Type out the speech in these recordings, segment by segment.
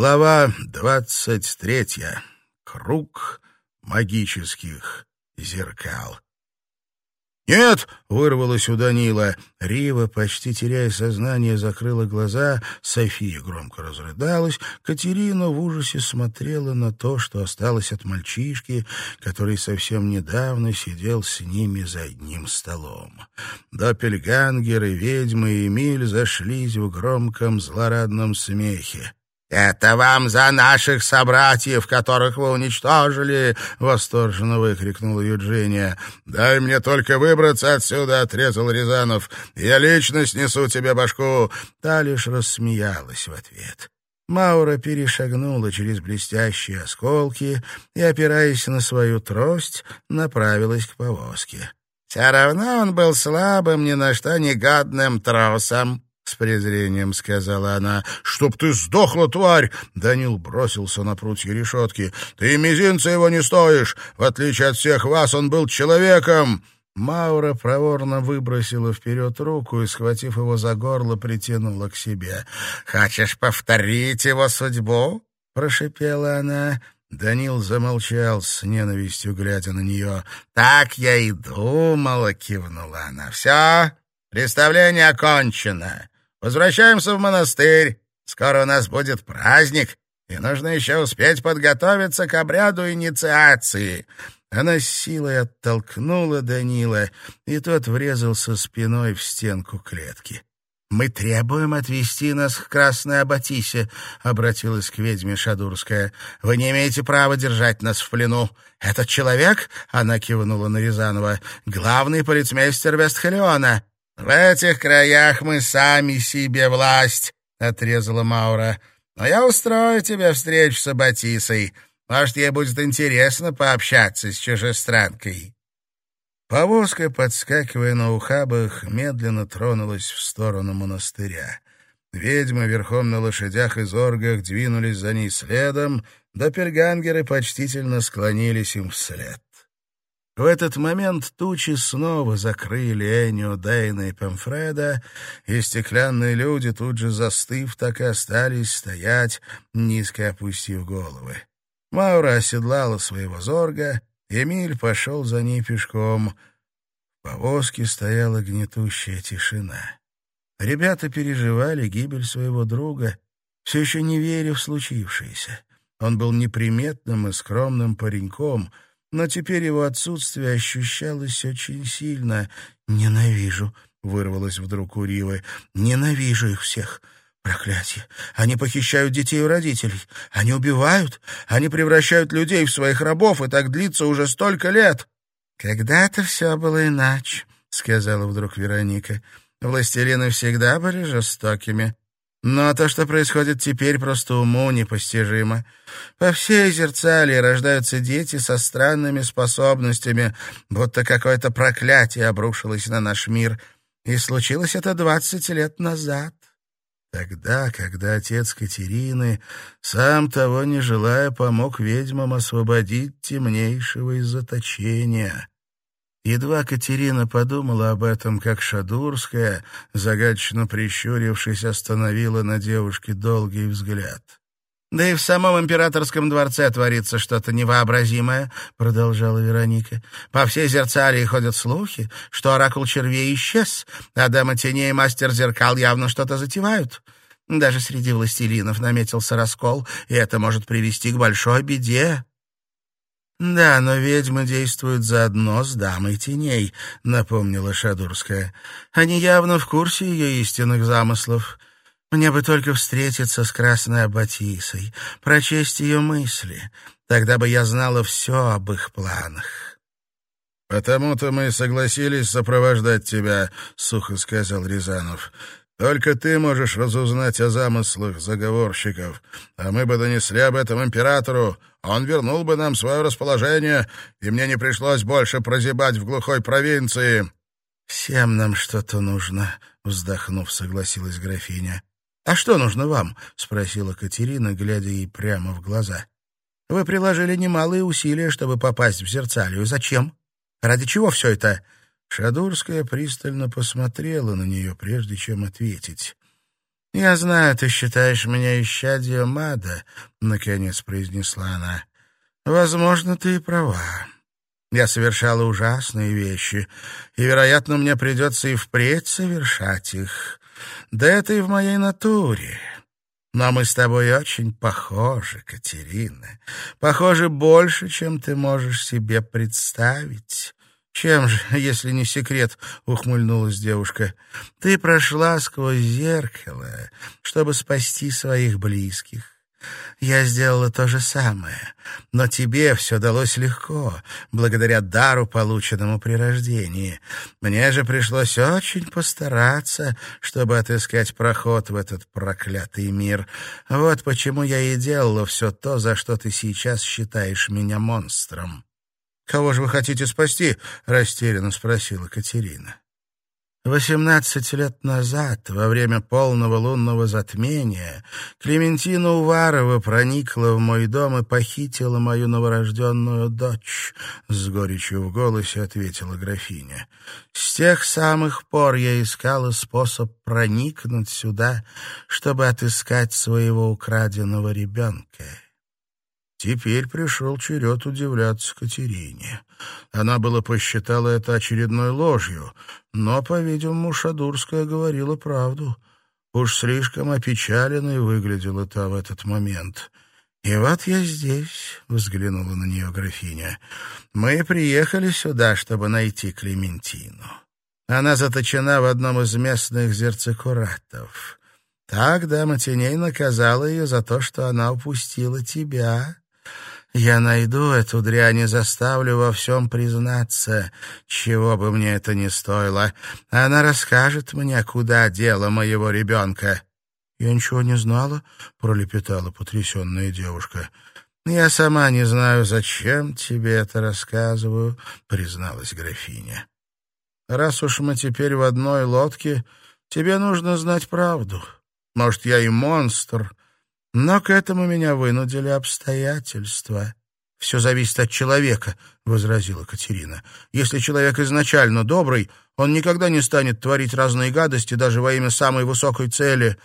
Глава двадцать третья. Круг магических зеркал. «Нет!» — вырвалось у Данила. Рива, почти теряя сознание, закрыла глаза. София громко разрыдалась. Катерина в ужасе смотрела на то, что осталось от мальчишки, который совсем недавно сидел с ними за одним столом. Доппельгангер и ведьмы и Эмиль зашлись в громком злорадном смехе. «Это вам за наших собратьев, которых вы уничтожили!» — восторженно выкрикнула Юджиния. «Дай мне только выбраться отсюда!» — отрезал Рязанов. «Я лично снесу тебе башку!» Та лишь рассмеялась в ответ. Маура перешагнула через блестящие осколки и, опираясь на свою трость, направилась к повозке. «Все равно он был слабым, ни на что негодным тросом», с презрением сказала она. «Чтоб ты сдохла, тварь!» Данил бросился на прутья решетки. «Ты мизинца его не стоишь! В отличие от всех вас, он был человеком!» Маура проворно выбросила вперед руку и, схватив его за горло, притянула к себе. «Хочешь повторить его судьбу?» — прошипела она. Данил замолчал с ненавистью, глядя на нее. «Так я и думала», — кивнула она. «Все, представление окончено. Возвращаемся в монастырь. Скоро у нас будет праздник, и нужно еще успеть подготовиться к обряду инициации». Она силой оттолкнула Данила, и тот врезался спиной в стенку клетки. «Мы требуем отвести нас к Красной Аббатисе», — обратилась к ведьме Шадурская. «Вы не имеете права держать нас в плену. Этот человек, — она кивнула на Рязанова, — главный полицмейстер Вестхалиона. «В этих краях мы сами себе власть», — отрезала Маура. «Но я устрою тебе встречу с Аббатисой. Может, ей будет интересно пообщаться с чужестранкой». Повозка, подскакивая на ухабах, медленно тронулась в сторону монастыря. Ведьмы верхом на лошадях и зоргах двинулись за ней следом, доппельгангеры почтительно склонились им вслед. В этот момент тучи снова закрыли Энио, Дейна и Пемфреда, и стеклянные люди, тут же застыв, так и остались стоять, низко опустив головы. Маура оседлала своего зорга, Эмиль пошел за ней пешком. В повозке стояла гнетущая тишина. Ребята переживали гибель своего друга, все еще не веря в случившееся. Он был неприметным и скромным пареньком — но теперь его отсутствие ощущалось очень сильно. «Ненавижу», — вырвалось вдруг у Ривы, — «ненавижу их всех». Проклятие! Они похищают детей у родителей. Они убивают. Они превращают людей в своих рабов, и так длится уже столько лет. Когда-то все было иначе, — сказала вдруг Вероника. Властелины всегда были жестокими. Но то, что происходит теперь, просто уму непостижимо. По всей зерцалии рождаются дети со странными способностями, будто какое-то проклятие обрушилось на наш мир. И случилось это двадцать лет назад. Тогда, когда отец Катерины, сам того не желая, помог ведьмам освободить темнейшего из заточения. Едва Катерина подумала об этом, как Шадурская, загадочно прищурившись, остановила на девушке долгий взгляд. «Да и в самом императорском дворце творится что-то невообразимое», — продолжала Вероника. «По всей Зерцалии ходят слухи, что оракул червей исчез, а дама теней и мастер зеркал явно что-то затевают. Даже среди властелинов наметился раскол, и это может привести к большой беде». «Да, но ведьмы действуют заодно с дамой теней», — напомнила Шадурская. «Они явно в курсе ее истинных замыслов. Мне бы только встретиться с Красной Аббатисой, прочесть ее мысли. Тогда бы я знала все об их планах». «Потому-то мы согласились сопровождать тебя», — сухо сказал Рязанов. Только ты можешь разузнать о замыслах заговорщиков, а мы бы донесли об этом императору. Он вернул бы нам свое расположение, и мне не пришлось больше прозябать в глухой провинции». «Всем нам что-то нужно», — вздохнув, согласилась графиня. «А что нужно вам?» — спросила Катерина, глядя ей прямо в глаза. «Вы приложили немалые усилия, чтобы попасть в Зерцалию. Зачем? Ради чего все это?» Шадурская пристально посмотрела на нее, прежде чем ответить. «Я знаю, ты считаешь меня исчадием ада», — наконец произнесла она. «Возможно, ты и права. Я совершала ужасные вещи, и, вероятно, мне придется и впредь совершать их. Да это и в моей натуре. Но мы с тобой очень похожи, Катерина. Похожи больше, чем ты можешь себе представить. «Чем же, если не секрет?» — ухмыльнулась девушка. «Ты прошла сквозь зеркало, чтобы спасти своих близких. Я сделала то же самое, но тебе все далось легко, благодаря дару, полученному при рождении. Мне же пришлось очень постараться, чтобы отыскать проход в этот проклятый мир. Вот почему я и делала все то, за что ты сейчас считаешь меня монстром». «Кого же вы хотите спасти?» — растерянно спросила Катерина. Восемнадцать лет назад, во время полного лунного затмения, Клементина Уварова проникла в мой дом и похитила мою новорожденную дочь, — с горечью в голосе ответила графиня. С тех самых пор я искала способ проникнуть сюда, чтобы отыскать своего украденного ребенка. Теперь пришел черед удивляться Катерине. Она было посчитала это очередной ложью, но, по-видимому, Шадурская говорила правду. Уж слишком опечаленной выглядела та в этот момент. «И вот я здесь», — взглянула на нее графиня. «Мы приехали сюда, чтобы найти Клементину. Она заточена в одном из местных зерцекуратов. Так дама теней наказала ее за то, что она упустила тебя». Я найду эту дрянь и заставлю во всем признаться, чего бы мне это ни стоило. Она расскажет мне, куда дело моего ребенка». «Я ничего не знала», — пролепетала потрясенная девушка. «Я сама не знаю, зачем тебе это рассказываю», — призналась графиня. «Раз уж мы теперь в одной лодке, тебе нужно знать правду. Может, я и монстр, но к этому меня вынудили обстоятельства. «Все зависит от человека», — возразила Катерина. «Если человек изначально добрый, он никогда не станет творить разные гадости даже во имя самой высокой цели».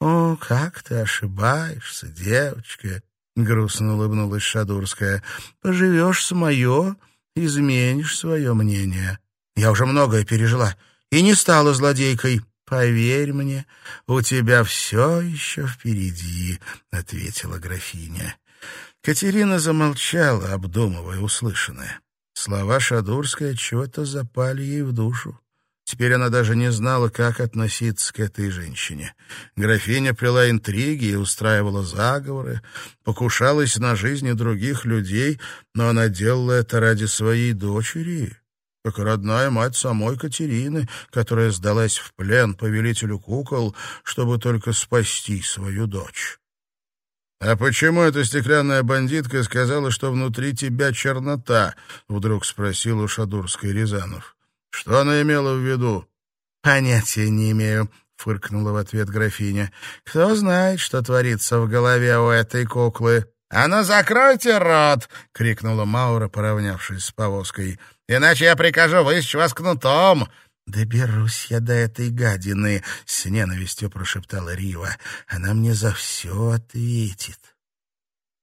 «О, как ты ошибаешься, девочка!» — грустно улыбнулась Шадурская. «Поживешь с мое, изменишь свое мнение. Я уже многое пережила и не стала злодейкой». «Поверь мне, у тебя все еще впереди», — ответила графиня. Катерина замолчала, обдумывая услышанное. Слова Шадурской чего-то запали ей в душу. Теперь она даже не знала, как относиться к этой женщине. Графиня плела интриги и устраивала заговоры, покушалась на жизни других людей, но она делала это ради своей дочери как родная мать самой Катерины, которая сдалась в плен повелителю кукол, чтобы только спасти свою дочь. «А почему эта стеклянная бандитка сказала, что внутри тебя чернота?» — вдруг спросил у Шадурской Рязанов. «Что она имела в виду?» «Понятия не имею», — фыркнула в ответ графиня. «Кто знает, что творится в голове у этой куклы?» «А ну, закройте рот!» — крикнула Маура, поравнявшись с повозкой. «Иначе я прикажу высечь вас кнутом!» «Доберусь я до этой гадины!» — с ненавистью прошептала Рива. «Она мне за все ответит».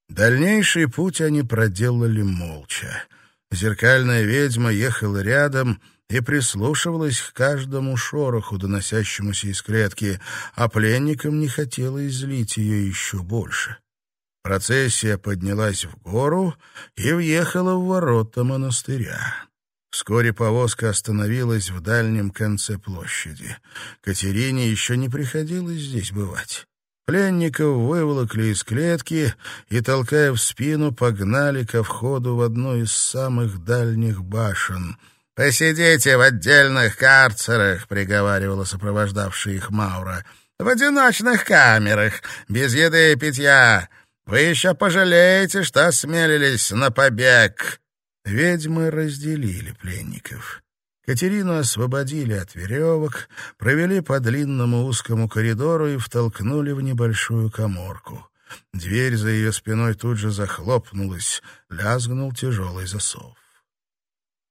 Дальнейший путь они проделали молча. Зеркальная ведьма ехала рядом и прислушивалась к каждому шороху, доносящемуся из клетки, а пленникам не хотелось злить ее еще больше. Процессия поднялась в гору и въехала в ворота монастыря. Вскоре повозка остановилась в дальнем конце площади. Катерине еще не приходилось здесь бывать. Пленников выволокли из клетки и, толкая в спину, погнали ко входу в одну из самых дальних башен. «Посидите в отдельных карцерах», — приговаривала сопровождавшая их Маура. «В одиночных камерах, без еды и питья. Вы еще пожалеете, что осмелились на побег!» Ведьмы разделили пленников. Катерину освободили от веревок, провели по длинному узкому коридору и втолкнули в небольшую коморку. Дверь за ее спиной тут же захлопнулась, лязгнул тяжелый засов.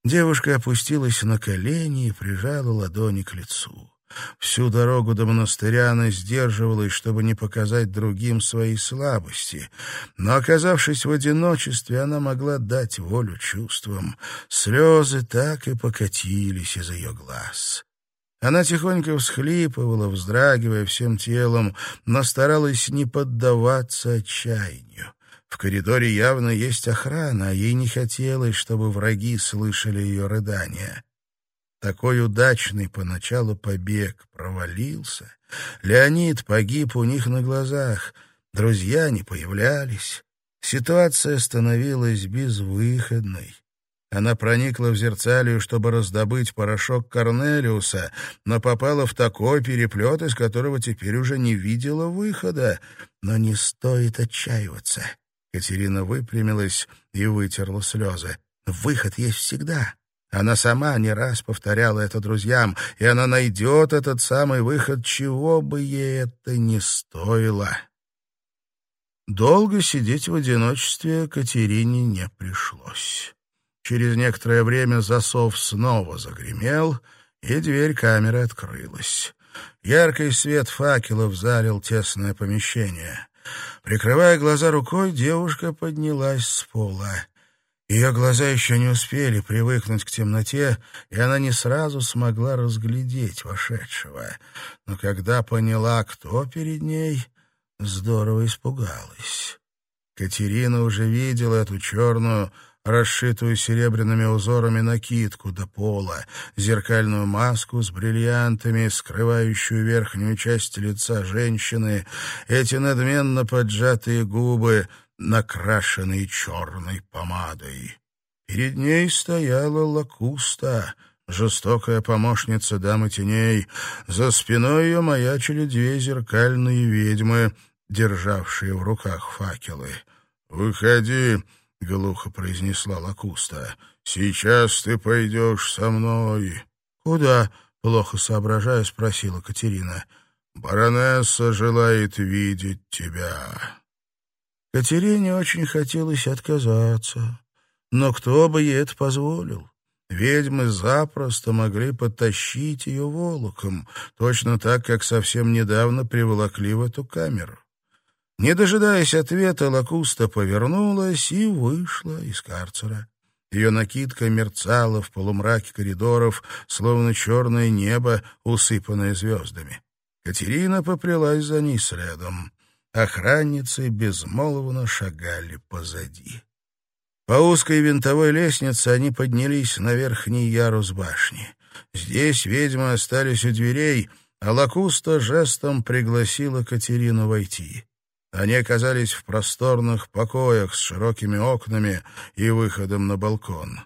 Девушка опустилась на колени и прижала ладони к лицу. Всю дорогу до монастыря она сдерживалась, чтобы не показать другим свои слабости. Но, оказавшись в одиночестве, она могла дать волю чувствам. Слезы так и покатились из ее глаз. Она тихонько всхлипывала, вздрагивая всем телом, но старалась не поддаваться отчаянию. В коридоре явно есть охрана, а ей не хотелось, чтобы враги слышали ее рыдания. Такой удачный поначалу побег провалился. Леонид погиб у них на глазах. Друзья не появлялись. Ситуация становилась безвыходной. Она проникла в зерцалию, чтобы раздобыть порошок Корнелиуса, но попала в такой переплет, из которого теперь уже не видела выхода. Но не стоит отчаиваться. Катерина выпрямилась и вытерла слезы. Выход есть всегда. Она сама не раз повторяла это друзьям, и она найдет этот самый выход, чего бы ей это ни стоило. Долго сидеть в одиночестве Катерине не пришлось. Через некоторое время засов снова загремел, и дверь камеры открылась. Яркий свет факелов залил тесное помещение. Прикрывая глаза рукой, девушка поднялась с пола. Ее глаза еще не успели привыкнуть к темноте, и она не сразу смогла разглядеть вошедшего. Но когда поняла, кто перед ней, здорово испугалась. Катерина уже видела эту черную, расшитую серебряными узорами накидку до пола, зеркальную маску с бриллиантами, скрывающую верхнюю часть лица женщины, эти надменно поджатые губы — накрашенный черной помадой. Перед ней стояла лакуста, жестокая помощница дамы теней. За спиной ее маячили две зеркальные ведьмы, державшие в руках факелы. «Выходи», — глухо произнесла лакуста, — «сейчас ты пойдешь со мной». «Куда?» — плохо соображая, спросила Катерина. «Баронесса желает видеть тебя». Катерине очень хотелось отказаться. Но кто бы ей это позволил? Ведьмы запросто могли подтащить ее волоком, точно так, как совсем недавно приволокли в эту камеру. Не дожидаясь ответа, Лакуста повернулась и вышла из карцера. Ее накидка мерцала в полумраке коридоров, словно черное небо, усыпанное звездами. Катерина поплелась за ней следом. Охранницы безмолвно шагали позади. По узкой винтовой лестнице они поднялись на верхний ярус башни. Здесь ведьмы остались у дверей, а Лакуста жестом пригласила Катерину войти. Они оказались в просторных покоях с широкими окнами и выходом на балкон.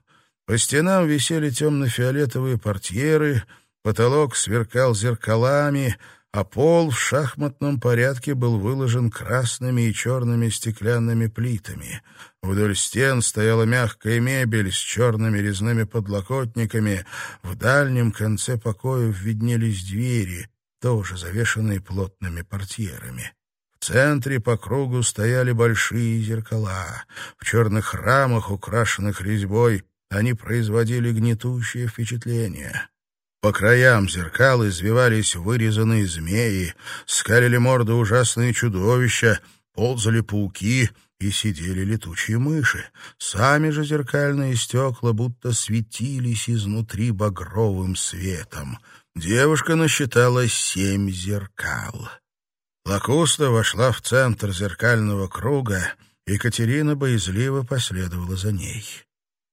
По стенам висели темно-фиолетовые портьеры, потолок сверкал зеркалами, а пол в шахматном порядке был выложен красными и черными стеклянными плитами. Вдоль стен стояла мягкая мебель с черными резными подлокотниками. В дальнем конце покоев виднелись двери, тоже завешенные плотными портьерами. В центре по кругу стояли большие зеркала. В черных рамах, украшенных резьбой, они производили гнетущее впечатление. По краям зеркал извивались вырезанные змеи, скалили морды ужасные чудовища, ползали пауки и сидели летучие мыши. Сами же зеркальные стекла будто светились изнутри багровым светом. Девушка насчитала семь зеркал. Лакуста вошла в центр зеркального круга, и Катерина боязливо последовала за ней.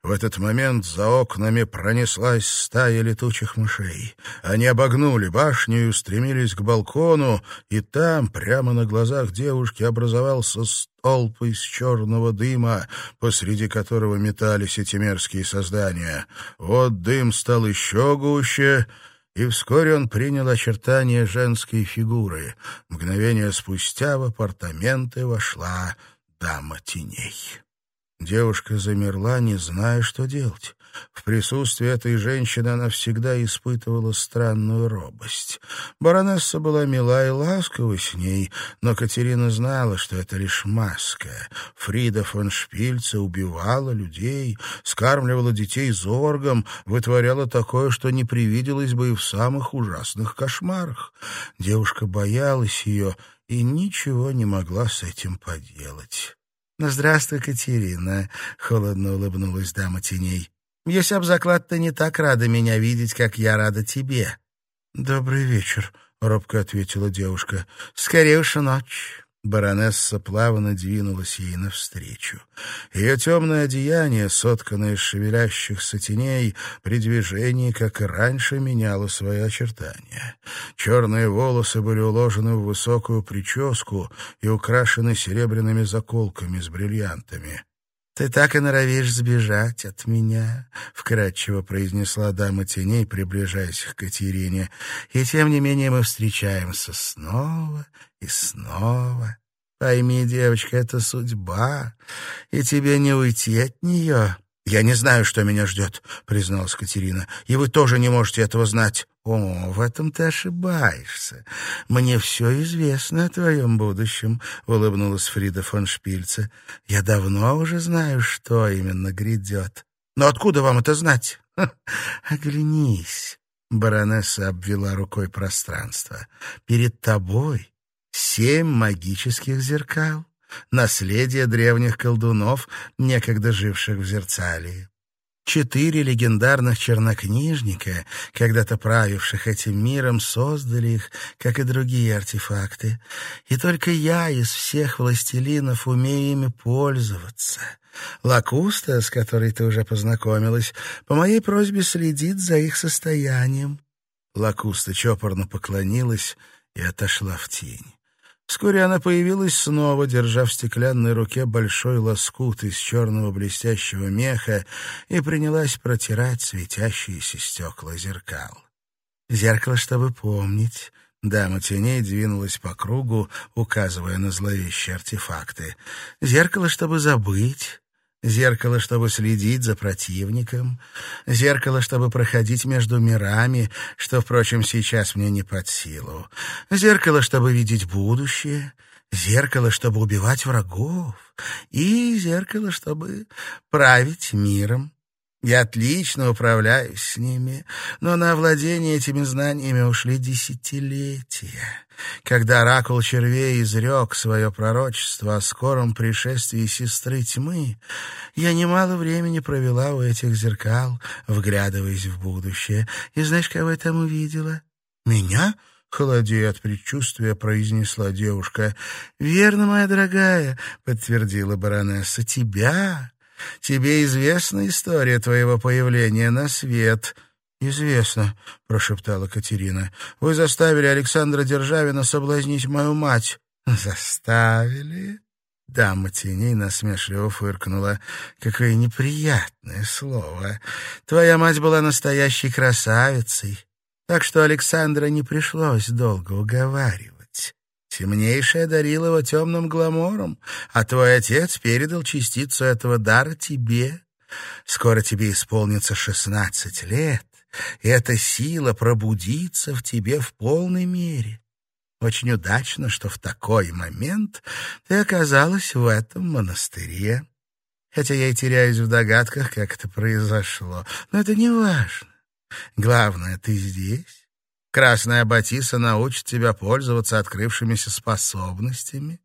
В этот момент за окнами пронеслась стая летучих мышей. Они обогнули башню и устремились к балкону, и там, прямо на глазах девушки, образовался столб из черного дыма, посреди которого метались эти мерзкие создания. Вот дым стал еще гуще, и вскоре он принял очертания женской фигуры. Мгновение спустя в апартаменты вошла дама теней. Девушка замерла, не зная, что делать. В присутствии этой женщины она всегда испытывала странную робость. Баронесса была мила и ласкова с ней, но Катерина знала, что это лишь маска. Фрида фон Шпильце убивала людей, скармливала детей зоргом, вытворяла такое, что не привиделось бы и в самых ужасных кошмарах. Девушка боялась ее и ничего не могла с этим поделать. «Ну, здравствуй, Катерина», — холодно улыбнулась дама теней. Если об заклад, ты не так рада меня видеть, как я рада тебе. Добрый вечер, робко ответила девушка. Скорее уж ночь. Баронесса плавно двинулась ей навстречу. Ее темное одеяние, сотканное из шевелящихся теней, при движении, как и раньше, меняло свои очертания. Черные волосы были уложены в высокую прическу и украшены серебряными заколками с бриллиантами. «Ты так и норовишь сбежать от меня», — вкратчиво произнесла дама теней, приближаясь к Катерине. «И тем не менее мы встречаемся снова и снова. Пойми, девочка, это судьба, и тебе не уйти от нее». «Я не знаю, что меня ждет», — призналась Катерина. «И вы тоже не можете этого знать». «О, в этом ты ошибаешься. Мне все известно о твоем будущем», — улыбнулась Фрида фон Шпильце. «Я давно уже знаю, что именно грядет. Но откуда вам это знать?» «Оглянись», — баронесса обвела рукой пространство. «Перед тобой семь магических зеркал, наследие древних колдунов, некогда живших в Зерцалии. Четыре легендарных чернокнижника, когда-то правивших этим миром, создали их, как и другие артефакты. И только я из всех властелинов умею ими пользоваться. Лакуста, с которой ты уже познакомилась, по моей просьбе следит за их состоянием. Лакуста чопорно поклонилась и отошла в тень. Вскоре она появилась снова, держа в стеклянной руке большой лоскут из черного блестящего меха и принялась протирать светящиеся стекла зеркал. «Зеркало, чтобы помнить». Дама теней двинулась по кругу, указывая на зловещие артефакты. «Зеркало, чтобы забыть зеркало, чтобы следить за противником, зеркало, чтобы проходить между мирами, что, впрочем, сейчас мне не под силу, зеркало, чтобы видеть будущее, зеркало, чтобы убивать врагов, и зеркало, чтобы править миром. Я отлично управляюсь с ними, но на овладение этими знаниями ушли десятилетия. Когда оракул червей изрек свое пророчество о скором пришествии сестры тьмы, я немало времени провела у этих зеркал, вглядываясь в будущее. И знаешь, кого я там увидела? Меня? Холодея от предчувствия, произнесла девушка. «Верно, моя дорогая», — подтвердила баронесса, — «тебя». Тебе известна история твоего появления на свет?» «Известно», — прошептала Катерина. «Вы заставили Александра Державина соблазнить мою мать». «Заставили?» Дама теней насмешливо фыркнула. «Какое неприятное слово. Твоя мать была настоящей красавицей, так что Александра не пришлось долго уговаривать. Темнейшая дарил его темным гламором, а твой отец передал частицу этого дара тебе. Скоро тебе исполнится шестнадцать лет, и эта сила пробудится в тебе в полной мере. Очень удачно, что в такой момент ты оказалась в этом монастыре. Хотя я и теряюсь в догадках, как это произошло. Но это не важно. Главное, ты здесь, Красная Батиса научит тебя пользоваться открывшимися способностями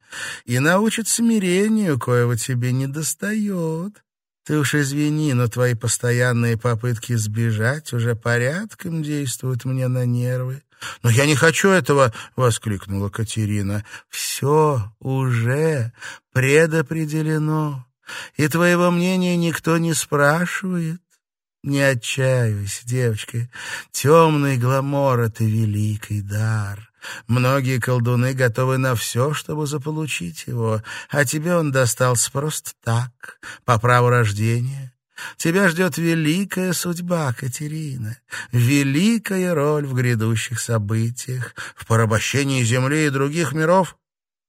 и научит смирению, коего тебе не достает. Ты уж извини, но твои постоянные попытки сбежать уже порядком действуют мне на нервы. «Но я не хочу этого!» — воскликнула Катерина. «Все уже предопределено, и твоего мнения никто не спрашивает. Не отчаивайся, девочка. Темный гламор — это великий дар. Многие колдуны готовы на все, чтобы заполучить его, а тебе он достался просто так, по праву рождения. Тебя ждет великая судьба, Катерина, великая роль в грядущих событиях, в порабощении земли и других миров.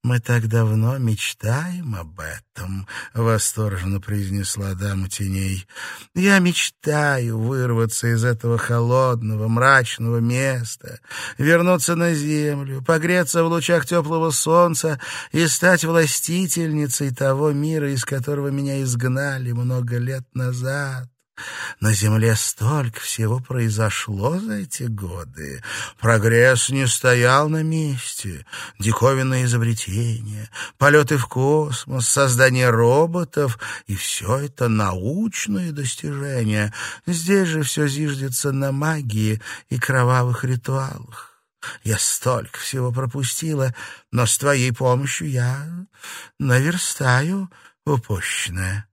«Мы так давно мечтаем об этом», — восторженно произнесла дама теней. «Я мечтаю вырваться из этого холодного, мрачного места, вернуться на землю, погреться в лучах теплого солнца и стать властительницей того мира, из которого меня изгнали много лет назад. На Земле столько всего произошло за эти годы. Прогресс не стоял на месте. Диковинные изобретения, полеты в космос, создание роботов — и все это научные достижения. Здесь же все зиждется на магии и кровавых ритуалах. Я столько всего пропустила, но с твоей помощью я наверстаю упущенное.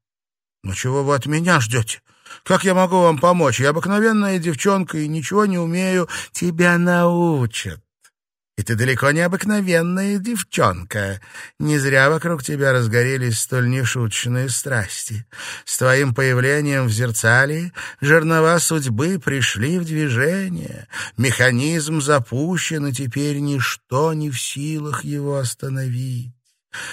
Ну чего вы от меня ждете? Как я могу вам помочь? Я обыкновенная девчонка и ничего не умею. Тебя научат. И ты далеко не обыкновенная девчонка. Не зря вокруг тебя разгорелись столь нешуточные страсти. С твоим появлением в зерцале жернова судьбы пришли в движение. Механизм запущен, и теперь ничто не в силах его остановить.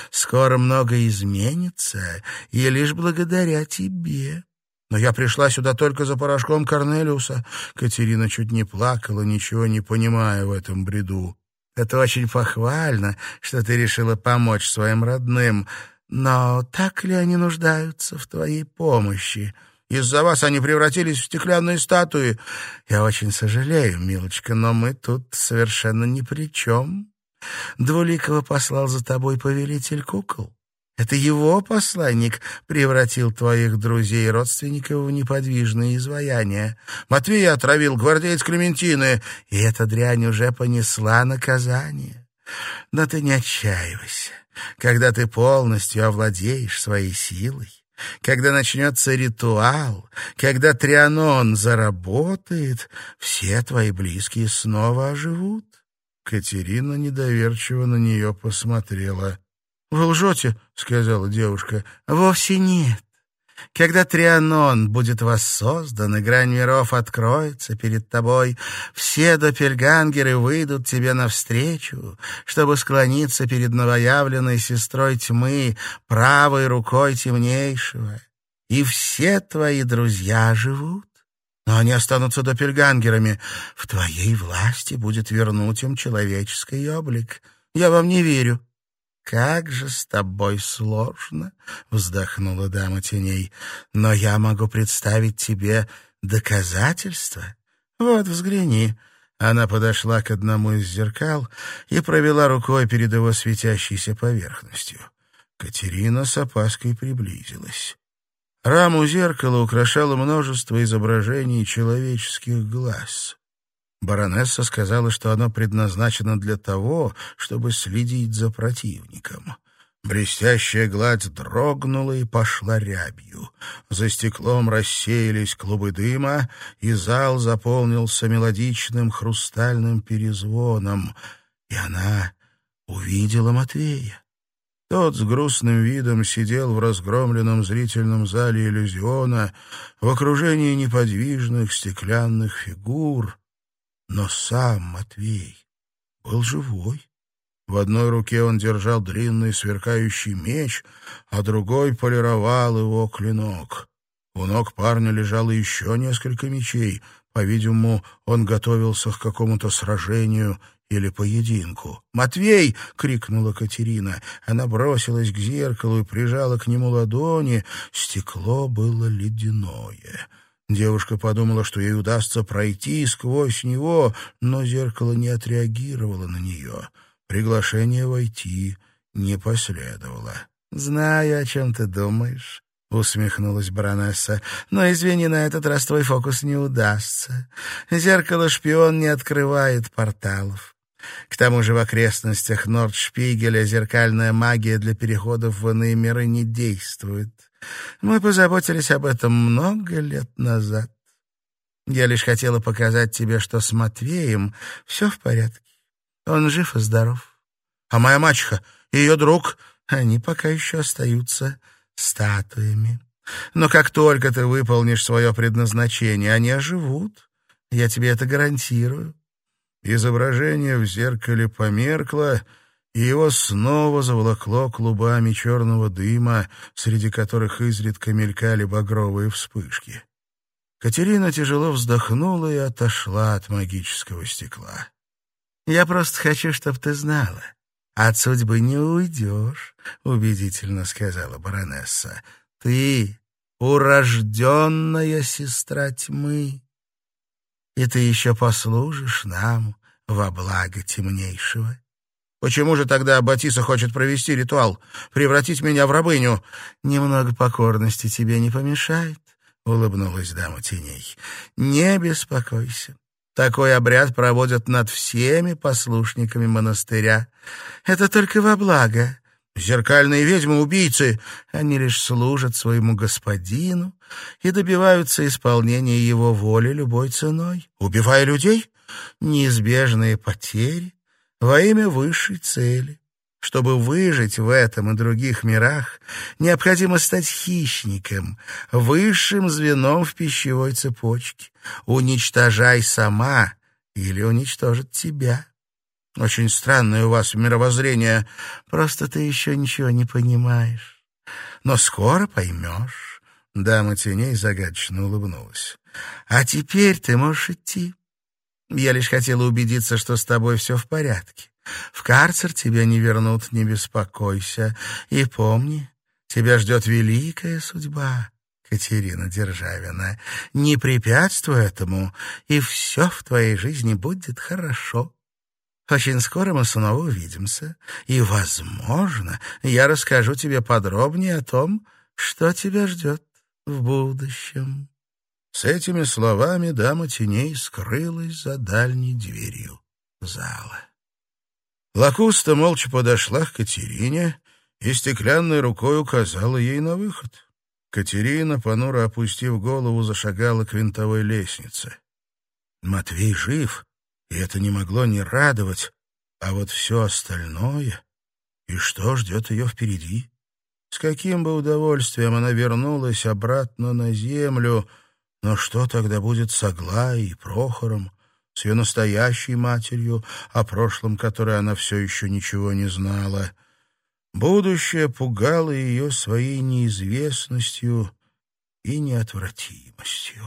Скоро многое изменится, и лишь благодаря тебе. Но я пришла сюда только за порошком Корнелиуса. Катерина чуть не плакала, ничего не понимая в этом бреду. Это очень похвально, что ты решила помочь своим родным. Но так ли они нуждаются в твоей помощи? Из-за вас они превратились в стеклянные статуи. Я очень сожалею, милочка, но мы тут совершенно ни при чем. Двуликого послал за тобой повелитель кукол. Это его посланник превратил твоих друзей и родственников в неподвижные изваяния. Матвей отравил гвардеец Клементины, и эта дрянь уже понесла наказание. Но ты не отчаивайся. Когда ты полностью овладеешь своей силой, когда начнется ритуал, когда Трианон заработает, все твои близкие снова оживут. Катерина недоверчиво на нее посмотрела. «Вы лжете», — сказала девушка. «Вовсе нет. Когда Трианон будет воссоздан, и грань миров откроется перед тобой, все допельгангеры выйдут тебе навстречу, чтобы склониться перед новоявленной сестрой тьмы, правой рукой темнейшего. И все твои друзья живут. Но они останутся допельгангерами. В твоей власти будет вернуть им человеческий облик. Я вам не верю. «Как же с тобой сложно!» — вздохнула дама теней. «Но я могу представить тебе доказательства. Вот, взгляни». Она подошла к одному из зеркал и провела рукой перед его светящейся поверхностью. Катерина с опаской приблизилась. Раму зеркала украшало множество изображений человеческих глаз. Баронесса сказала, что оно предназначено для того, чтобы следить за противником. Блестящая гладь дрогнула и пошла рябью. За стеклом рассеялись клубы дыма, и зал заполнился мелодичным хрустальным перезвоном. И она увидела Матвея. Тот с грустным видом сидел в разгромленном зрительном зале иллюзиона в окружении неподвижных стеклянных фигур — но сам Матвей был живой. В одной руке он держал длинный сверкающий меч, а другой полировал его клинок. У ног парня лежало еще несколько мечей. По-видимому, он готовился к какому-то сражению или поединку. «Матвей!» — крикнула Катерина. Она бросилась к зеркалу и прижала к нему ладони. Стекло было ледяное. Девушка подумала, что ей удастся пройти сквозь него, но зеркало не отреагировало на нее. Приглашение войти не последовало. «Знаю, о чем ты думаешь», — усмехнулась баронесса. «Но, извини, на этот раз твой фокус не удастся. Зеркало-шпион не открывает порталов. К тому же в окрестностях Нордшпигеля зеркальная магия для переходов в иные миры не действует. Мы позаботились об этом много лет назад. Я лишь хотела показать тебе, что с Матвеем все в порядке. Он жив и здоров. А моя мачеха и ее друг, они пока еще остаются статуями. Но как только ты выполнишь свое предназначение, они оживут. Я тебе это гарантирую. Изображение в зеркале померкло, и его снова заволокло клубами черного дыма, среди которых изредка мелькали багровые вспышки. Катерина тяжело вздохнула и отошла от магического стекла. «Я просто хочу, чтобы ты знала. От судьбы не уйдешь», — убедительно сказала баронесса. «Ты урожденная сестра тьмы, и ты еще послужишь нам во благо темнейшего». Почему же тогда Батиса хочет провести ритуал, превратить меня в рабыню? Немного покорности тебе не помешает, — улыбнулась дама теней. Не беспокойся. Такой обряд проводят над всеми послушниками монастыря. Это только во благо. Зеркальные ведьмы-убийцы, они лишь служат своему господину и добиваются исполнения его воли любой ценой. Убивая людей? Неизбежные потери во имя высшей цели. Чтобы выжить в этом и других мирах, необходимо стать хищником, высшим звеном в пищевой цепочке. Уничтожай сама или уничтожит тебя. Очень странное у вас мировоззрение. Просто ты еще ничего не понимаешь. Но скоро поймешь. Дама теней загадочно улыбнулась. А теперь ты можешь идти. Я лишь хотела убедиться, что с тобой все в порядке. В карцер тебя не вернут, не беспокойся. И помни, тебя ждет великая судьба, Катерина Державина. Не препятствуй этому, и все в твоей жизни будет хорошо. Очень скоро мы снова увидимся, и, возможно, я расскажу тебе подробнее о том, что тебя ждет в будущем. С этими словами дама теней скрылась за дальней дверью зала. Лакуста молча подошла к Катерине и стеклянной рукой указала ей на выход. Катерина, понуро опустив голову, зашагала к винтовой лестнице. Матвей жив, и это не могло не радовать, а вот все остальное... И что ждет ее впереди? С каким бы удовольствием она вернулась обратно на землю, но что тогда будет с Аглаей и Прохором, с ее настоящей матерью, о прошлом которой она все еще ничего не знала? Будущее пугало ее своей неизвестностью и неотвратимостью.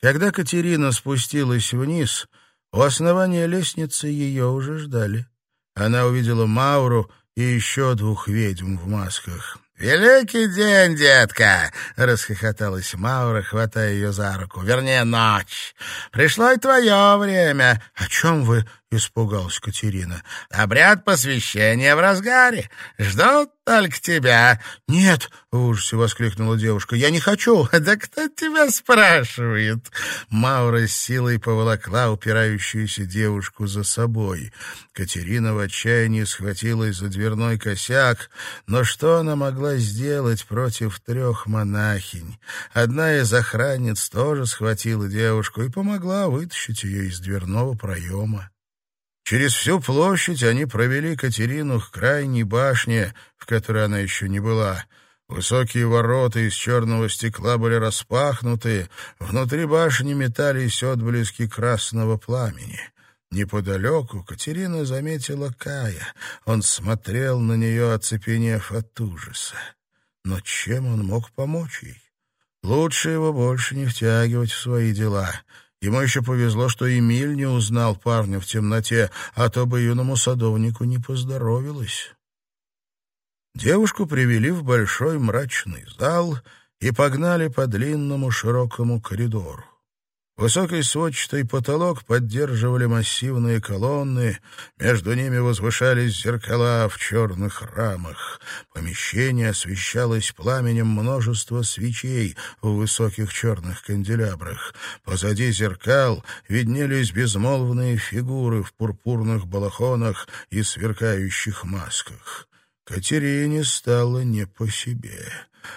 Когда Катерина спустилась вниз, у основания лестницы ее уже ждали. Она увидела Мауру и еще двух ведьм в масках. «Великий день, детка!» — расхохоталась Маура, хватая ее за руку. «Вернее, ночь. Пришло и твое время». «О чем вы?» — испугалась Катерина. «Обряд посвящения в разгаре. Ждут только тебя». «Нет!» — в ужасе воскликнула девушка. «Я не хочу!» «Да кто тебя спрашивает?» Маура с силой поволокла упирающуюся девушку за собой. Катерина в отчаянии схватилась за дверной косяк, но что она могла сделать против трех монахинь? Одна из охранниц тоже схватила девушку и помогла вытащить ее из дверного проема. Через всю площадь они провели Катерину к крайней башне, в которой она еще не была. Высокие ворота из черного стекла были распахнуты, внутри башни метались отблески красного пламени. Неподалеку Катерина заметила Кая. Он смотрел на нее, оцепенев от ужаса. Но чем он мог помочь ей? Лучше его больше не втягивать в свои дела — Ему еще повезло, что Эмиль не узнал парня в темноте, а то бы юному садовнику не поздоровилось. Девушку привели в большой мрачный зал и погнали по длинному широкому коридору. Высокий сводчатый потолок поддерживали массивные колонны, между ними возвышались зеркала в черных рамах. Помещение освещалось пламенем множества свечей в высоких черных канделябрах. Позади зеркал виднелись безмолвные фигуры в пурпурных балахонах и сверкающих масках. Катерине стало не по себе.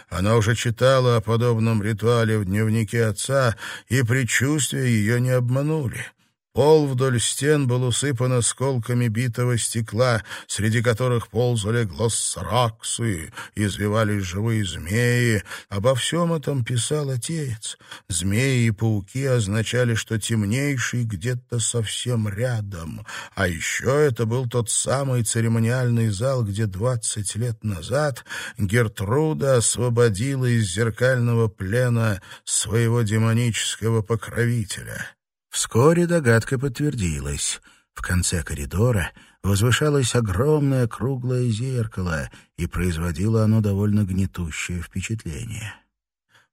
Она уже читала о подобном ритуале в дневнике отца, и предчувствия ее не обманули. Пол вдоль стен был усыпан осколками битого стекла, среди которых ползали глоссараксы, извивались живые змеи. Обо всем этом писал отец. Змеи и пауки означали, что темнейший где-то совсем рядом. А еще это был тот самый церемониальный зал, где двадцать лет назад Гертруда освободила из зеркального плена своего демонического покровителя. Вскоре догадка подтвердилась. В конце коридора возвышалось огромное круглое зеркало, и производило оно довольно гнетущее впечатление.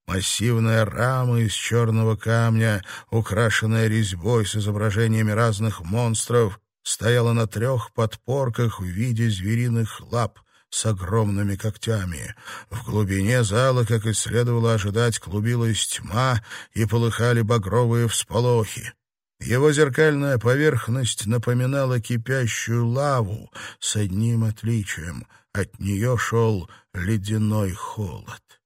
Массивная рама из черного камня, украшенная резьбой с изображениями разных монстров, стояла на трех подпорках в виде звериных лап с огромными когтями. В глубине зала, как и следовало ожидать, клубилась тьма и полыхали багровые всполохи. Его зеркальная поверхность напоминала кипящую лаву с одним отличием — от нее шел ледяной холод.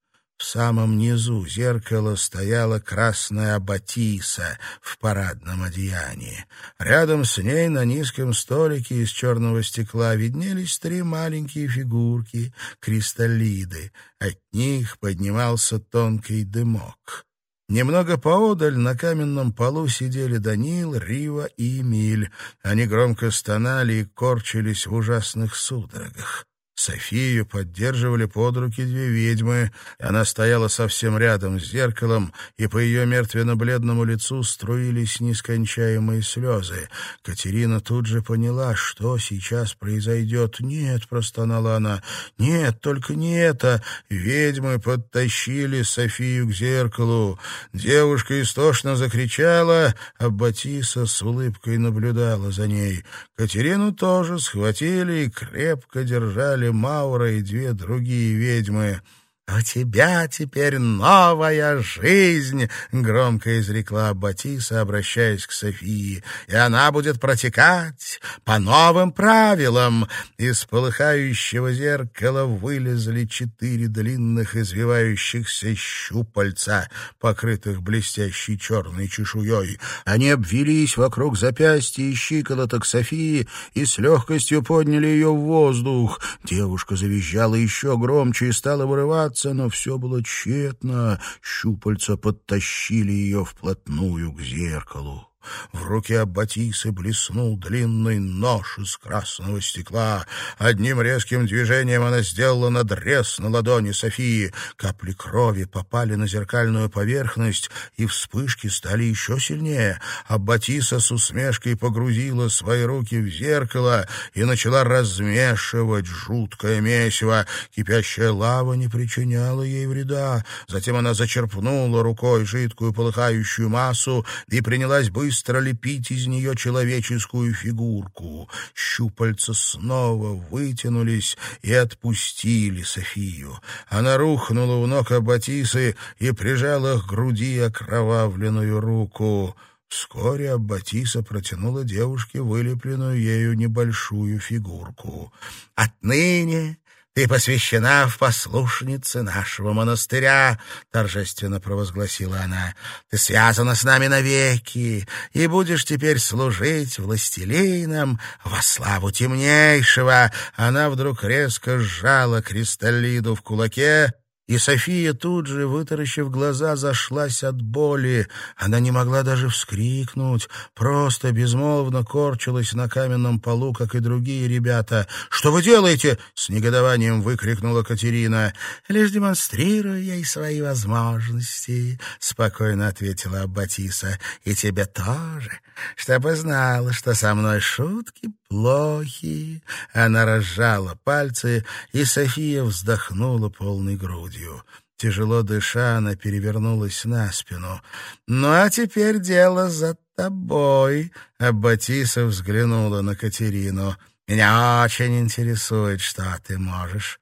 В самом низу зеркала стояла красная аббатиса в парадном одеянии. Рядом с ней на низком столике из черного стекла виднелись три маленькие фигурки — кристаллиды. От них поднимался тонкий дымок. Немного поодаль на каменном полу сидели Данил, Рива и Эмиль. Они громко стонали и корчились в ужасных судорогах. Софию поддерживали под руки две ведьмы. Она стояла совсем рядом с зеркалом, и по ее мертвенно-бледному лицу струились нескончаемые слезы. Катерина тут же поняла, что сейчас произойдет. «Нет», — простонала она, — «нет, только не это». Ведьмы подтащили Софию к зеркалу. Девушка истошно закричала, а Батиса с улыбкой наблюдала за ней. Катерину тоже схватили и крепко держали Маура и две другие ведьмы. «У тебя теперь новая жизнь!» — громко изрекла Батиса, обращаясь к Софии. «И она будет протекать по новым правилам!» Из полыхающего зеркала вылезли четыре длинных извивающихся щупальца, покрытых блестящей черной чешуей. Они обвелись вокруг запястья и щиколоток Софии и с легкостью подняли ее в воздух. Девушка завизжала еще громче и стала вырываться вырваться, но все было тщетно. Щупальца подтащили ее вплотную к зеркалу. В руке Аббатисы блеснул длинный нож из красного стекла. Одним резким движением она сделала надрез на ладони Софии. Капли крови попали на зеркальную поверхность, и вспышки стали еще сильнее. Аббатиса с усмешкой погрузила свои руки в зеркало и начала размешивать жуткое месиво. Кипящая лава не причиняла ей вреда. Затем она зачерпнула рукой жидкую полыхающую массу и принялась быстро быстро лепить из нее человеческую фигурку. Щупальца снова вытянулись и отпустили Софию. Она рухнула у ног Аббатисы и прижала к груди окровавленную руку. Вскоре Аббатиса протянула девушке вылепленную ею небольшую фигурку. «Отныне ты посвящена в послушницы нашего монастыря, — торжественно провозгласила она. Ты связана с нами навеки и будешь теперь служить властелинам во славу темнейшего. Она вдруг резко сжала кристаллиду в кулаке и София тут же, вытаращив глаза, зашлась от боли. Она не могла даже вскрикнуть, просто безмолвно корчилась на каменном полу, как и другие ребята. «Что вы делаете?» — с негодованием выкрикнула Катерина. «Лишь демонстрирую ей свои возможности», — спокойно ответила Аббатиса. «И тебе тоже, чтобы знала, что со мной шутки плохи». Она разжала пальцы, и София вздохнула полной грудью. Тяжело дыша, она перевернулась на спину. «Ну, а теперь дело за тобой», — Аббатиса взглянула на Катерину. «Меня очень интересует, что ты можешь.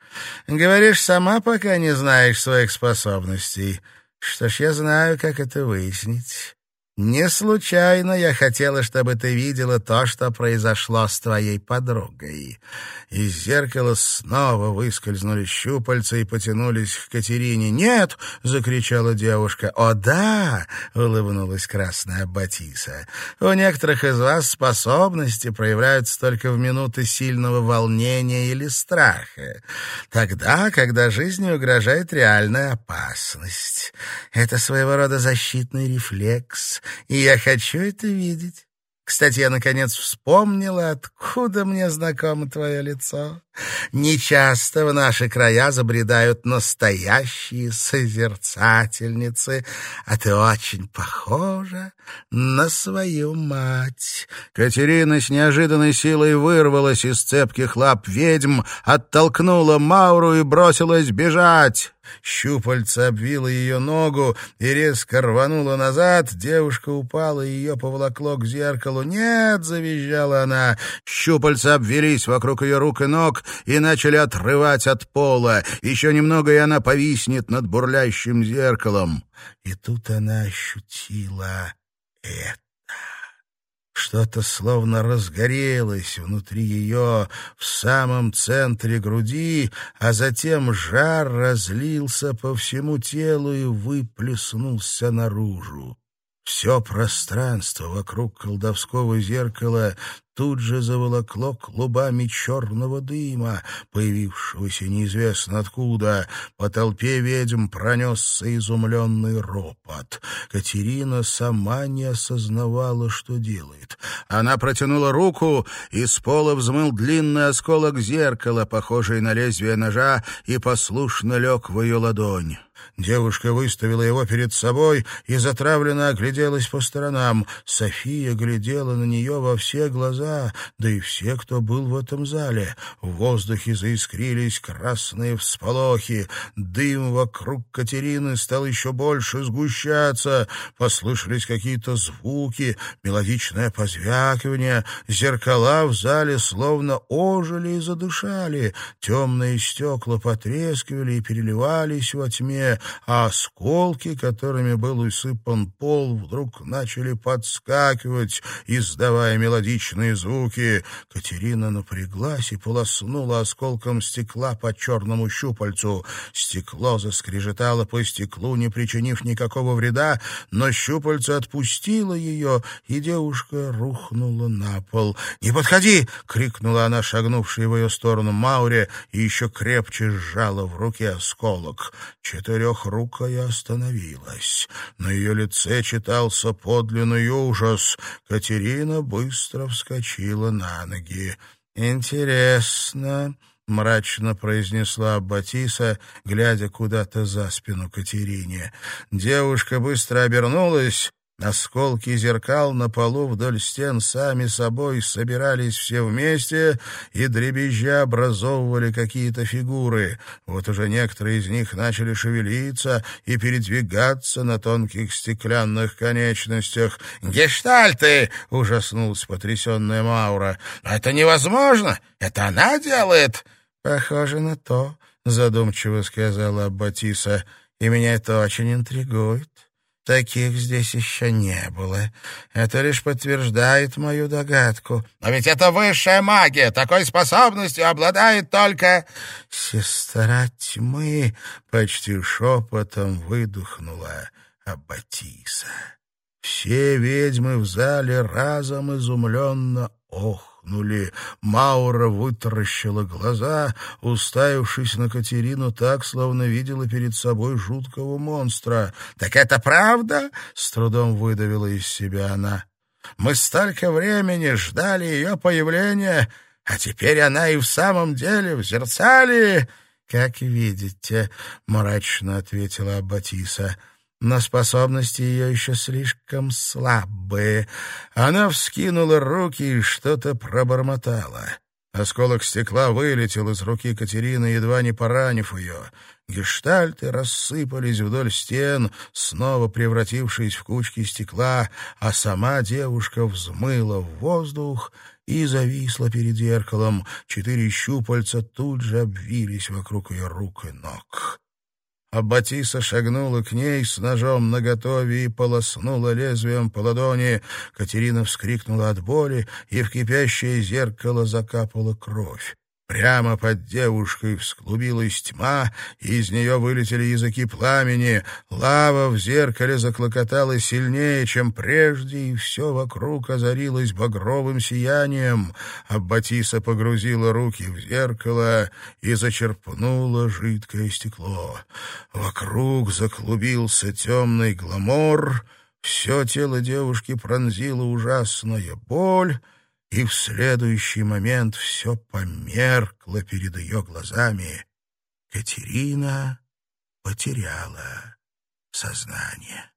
Говоришь, сама пока не знаешь своих способностей. Что ж, я знаю, как это выяснить. Не случайно я хотела, чтобы ты видела то, что произошло с твоей подругой. Из зеркала снова выскользнули щупальца и потянулись к Катерине. «Нет!» — закричала девушка. «О, да!» — улыбнулась красная Батиса. «У некоторых из вас способности проявляются только в минуты сильного волнения или страха. Тогда, когда жизни угрожает реальная опасность. Это своего рода защитный рефлекс» и я хочу это видеть. Кстати, я, наконец, вспомнила, откуда мне знакомо твое лицо. Нечасто в наши края забредают настоящие созерцательницы, а ты очень похожа на свою мать. Катерина с неожиданной силой вырвалась из цепких лап ведьм, оттолкнула Мауру и бросилась бежать. Щупальце обвило ее ногу и резко рвануло назад. Девушка упала, и ее поволокло к зеркалу. «Нет!» — завизжала она. Щупальца обвелись вокруг ее рук и ног и начали отрывать от пола. Еще немного, и она повиснет над бурлящим зеркалом. И тут она ощутила это. Что-то словно разгорелось внутри ее, в самом центре груди, а затем жар разлился по всему телу и выплеснулся наружу. Все пространство вокруг колдовского зеркала тут же заволокло клубами черного дыма, появившегося неизвестно откуда. По толпе ведьм пронесся изумленный ропот. Катерина сама не осознавала, что делает. Она протянула руку, и с пола взмыл длинный осколок зеркала, похожий на лезвие ножа, и послушно лег в ее ладонь. Девушка выставила его перед собой и затравленно огляделась по сторонам. София глядела на нее во все глаза, да и все, кто был в этом зале. В воздухе заискрились красные всполохи. Дым вокруг Катерины стал еще больше сгущаться. Послышались какие-то звуки, мелодичное позвякивание. Зеркала в зале словно ожили и задышали. Темные стекла потрескивали и переливались во тьме а осколки, которыми был усыпан пол, вдруг начали подскакивать, издавая мелодичные звуки. Катерина напряглась и полоснула осколком стекла по черному щупальцу. Стекло заскрежетало по стеклу, не причинив никакого вреда, но щупальце отпустило ее, и девушка рухнула на пол. «Не подходи!» — крикнула она, шагнувшая в ее сторону Мауре, и еще крепче сжала в руке осколок. Четырех трехрукая остановилась. На ее лице читался подлинный ужас. Катерина быстро вскочила на ноги. «Интересно», — мрачно произнесла Батиса, глядя куда-то за спину Катерине. Девушка быстро обернулась Осколки зеркал на полу вдоль стен сами собой собирались все вместе и дребезжа образовывали какие-то фигуры. Вот уже некоторые из них начали шевелиться и передвигаться на тонких стеклянных конечностях. «Гештальты!» — ужаснулась потрясенная Маура. «Это невозможно! Это она делает!» «Похоже на то», — задумчиво сказала Батиса, — «и меня это очень интригует». Таких здесь еще не было. Это лишь подтверждает мою догадку. Но ведь это высшая магия. Такой способностью обладает только... Сестра тьмы почти шепотом выдохнула Аббатиса. Все ведьмы в зале разом изумленно ох ахнули. Маура вытаращила глаза, уставившись на Катерину так, словно видела перед собой жуткого монстра. «Так это правда?» — с трудом выдавила из себя она. «Мы столько времени ждали ее появления, а теперь она и в самом деле в зерцале...» «Как видите», — мрачно ответила Аббатиса, — но способности ее еще слишком слабые. Она вскинула руки и что-то пробормотала. Осколок стекла вылетел из руки Катерины, едва не поранив ее. Гештальты рассыпались вдоль стен, снова превратившись в кучки стекла, а сама девушка взмыла в воздух и зависла перед зеркалом. Четыре щупальца тут же обвились вокруг ее рук и ног. А Батиса шагнула к ней с ножом наготове и полоснула лезвием по ладони. Катерина вскрикнула от боли, и в кипящее зеркало закапала кровь. Прямо под девушкой всклубилась тьма, и из нее вылетели языки пламени. Лава в зеркале заклокотала сильнее, чем прежде, и все вокруг озарилось багровым сиянием. Аббатиса погрузила руки в зеркало и зачерпнула жидкое стекло. Вокруг заклубился темный гламор, все тело девушки пронзила ужасная боль, и в следующий момент все померкло перед ее глазами. Катерина потеряла сознание.